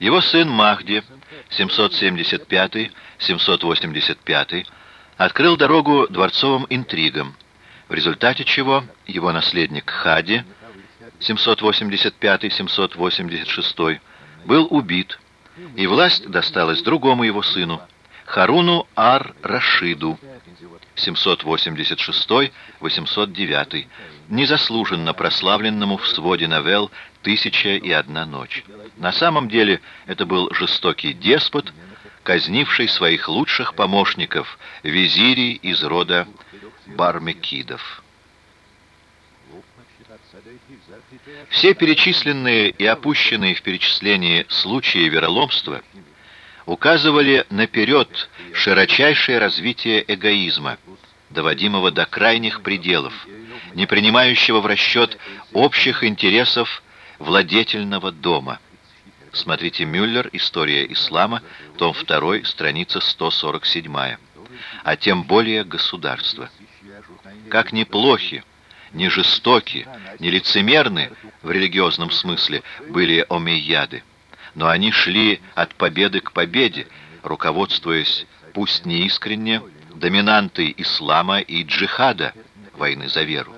Его сын Махди, 775-785, открыл дорогу дворцовым интригам, в результате чего его наследник Хади, 785-786, был убит, и власть досталась другому его сыну, Харуну ар-Рашиду, 786-809, незаслуженно прославленному в своде новелл «Тысяча и одна ночь». На самом деле это был жестокий деспот, казнивший своих лучших помощников, визирей из рода Бармекидов. Все перечисленные и опущенные в перечислении случаи вероломства указывали наперед широчайшее развитие эгоизма, доводимого до крайних пределов, не принимающего в расчет общих интересов владетельного дома. Смотрите Мюллер «История ислама», том 2, страница 147. А тем более государство. Как неплохи, не жестоки, не лицемерны в религиозном смысле были омейяды, но они шли от победы к победе, руководствуясь, пусть не искренне, доминантой ислама и джихада, войны за веру.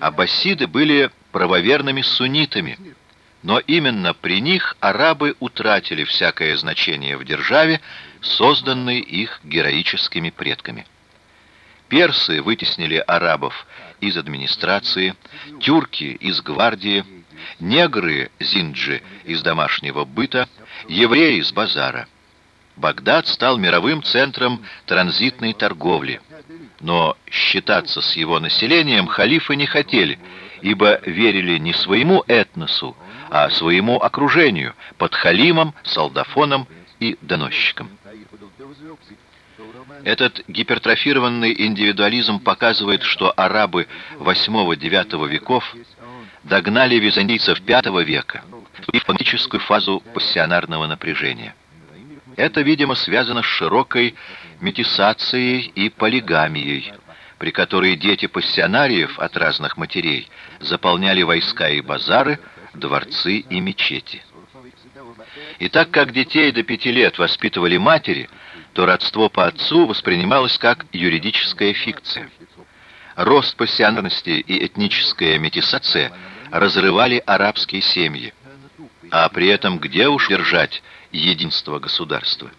Аббасиды были правоверными суннитами, но именно при них арабы утратили всякое значение в державе, созданной их героическими предками. Персы вытеснили арабов из администрации, тюрки из гвардии, негры зинджи из домашнего быта, евреи из базара. Багдад стал мировым центром транзитной торговли. Но считаться с его населением халифы не хотели, ибо верили не своему этносу, а своему окружению, под халимом, солдафоном и доносчиком. Этот гипертрофированный индивидуализм показывает, что арабы VIII-IX веков догнали византийцев V века и в фактическую фазу пассионарного напряжения. Это, видимо, связано с широкой метисацией и полигамией, при которой дети пассионариев от разных матерей заполняли войска и базары, дворцы и мечети. И так как детей до пяти лет воспитывали матери, то родство по отцу воспринималось как юридическая фикция. Рост пассионарности и этническая метисация разрывали арабские семьи. А при этом где уж держать единство государства?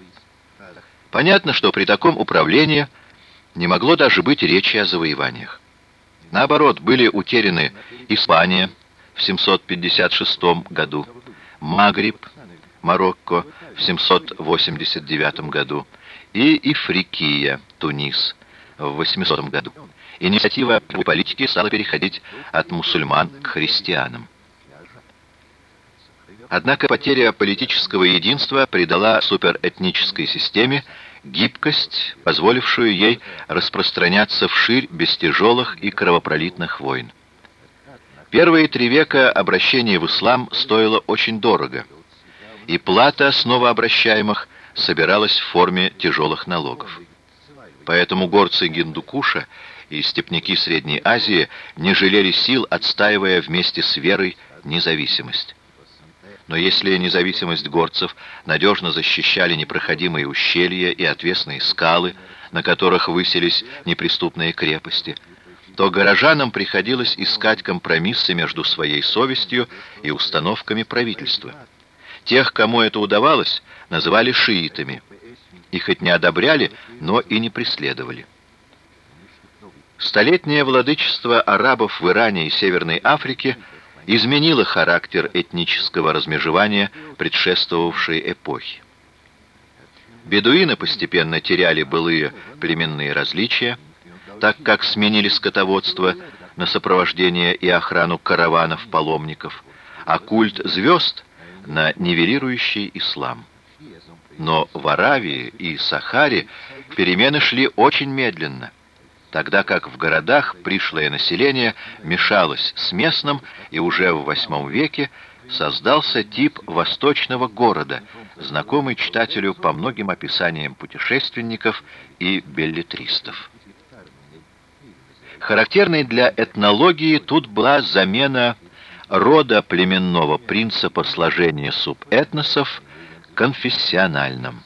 Понятно, что при таком управлении не могло даже быть речи о завоеваниях. Наоборот, были утеряны Испания в 756 году, Магриб, Марокко в 789 году, и Ифрикия, Тунис, в 800 году. Инициатива политики стала переходить от мусульман к христианам. Однако потеря политического единства придала суперэтнической системе гибкость, позволившую ей распространяться вширь без тяжелых и кровопролитных войн. Первые три века обращение в ислам стоило очень дорого, и плата снова обращаемых собиралась в форме тяжелых налогов. Поэтому горцы Гиндукуша и степняки Средней Азии не жалели сил, отстаивая вместе с верой независимость. Но если независимость горцев надежно защищали непроходимые ущелья и отвесные скалы, на которых высились неприступные крепости, то горожанам приходилось искать компромиссы между своей совестью и установками правительства. Тех, кому это удавалось, называли шиитами. Их хоть не одобряли, но и не преследовали. Столетнее владычество арабов в Иране и Северной Африке изменило характер этнического размежевания предшествовавшей эпохи. Бедуины постепенно теряли былые племенные различия, так как сменили скотоводство на сопровождение и охрану караванов паломников, а культ звезд на нивелирующий ислам. Но в Аравии и Сахаре перемены шли очень медленно, тогда как в городах пришлое население мешалось с местным, и уже в VIII веке создался тип восточного города, знакомый читателю по многим описаниям путешественников и беллетристов. Характерной для этнологии тут была замена рода племенного принципа сложения субэтносов конфессиональным.